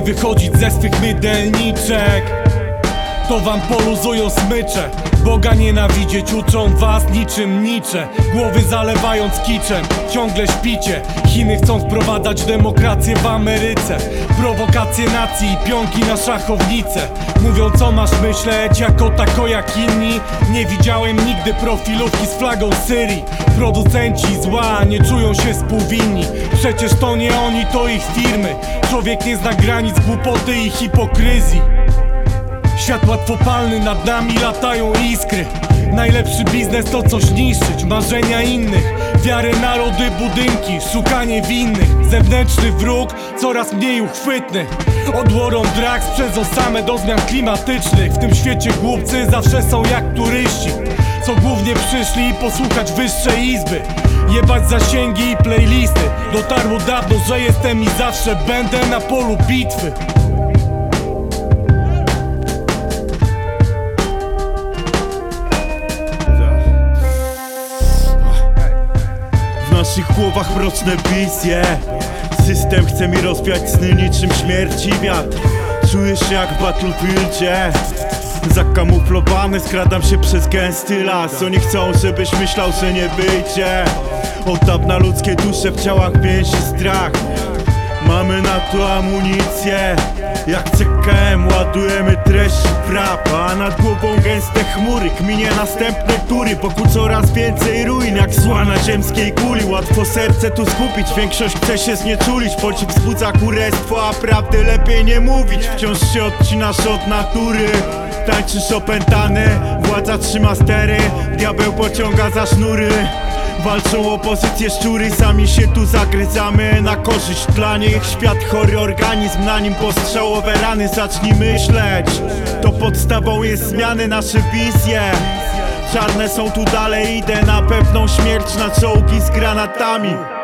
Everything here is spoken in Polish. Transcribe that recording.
wychodzić ze swych mydelniczek. To wam poluzują smycze Boga nienawidzieć uczą was niczym nicze. Głowy zalewając kiczem, ciągle śpicie. Chiny chcą wprowadzać demokrację w Ameryce. Prowokacje nacji i pionki na szachownicę. Mówią co masz myśleć, jako tako jak inni. Nie widziałem nigdy profilówki z flagą Syrii Producenci zła nie czują się współwinni Przecież to nie oni, to ich firmy. Człowiek nie zna granic głupoty i hipokryzji. Świat łatwopalny, nad nami latają iskry. Najlepszy biznes to coś niszczyć, marzenia innych. Wiarę narody, budynki, szukanie winnych. Zewnętrzny wróg, coraz mniej uchwytny. Od War on Drugs przez osamę do zmian klimatycznych. W tym świecie głupcy zawsze są jak turyści Co głównie przyszli posłuchać wyższej izby. Jebać zasięgi i playlisty. Dotarło dawno, że jestem i zawsze będę na polu bitwy. W naszych głowach mroczne wizje. System chce mi rozwiać sny niczym śmierci wiatr. Czujesz się jak w Battlefieldzie Zakamuflowany skradam się przez gęsty las. Oni chcą żebyś myślał, że nie wyjdzie. Od dawna ludzkie dusze w ciałach więzi strach. Mamy na to amunicję. Jak CKM ładujemy treści w rap A nad głową gęste chmury Kminie następne tury. Wokół coraz więcej ruin Jak zła na ziemskiej kuli. Łatwo serce tu skupić Większość chce się znieczulić. Pocisk wzbudza kurestwo A prawdy lepiej nie mówić. Wciąż się odcinasz od natury Tańczysz opętany Władza trzyma stery Diabeł pociąga za sznury. Walczą opozycje szczury, sami się tu zagryzamy. Na korzyść dla nich, świat chory organizm Na nim postrzałowe rany, zacznij myśleć. To podstawą jest zmiany, nasze wizje. Czarne są tu dalej, idę na pewną śmierć Na czołgi z granatami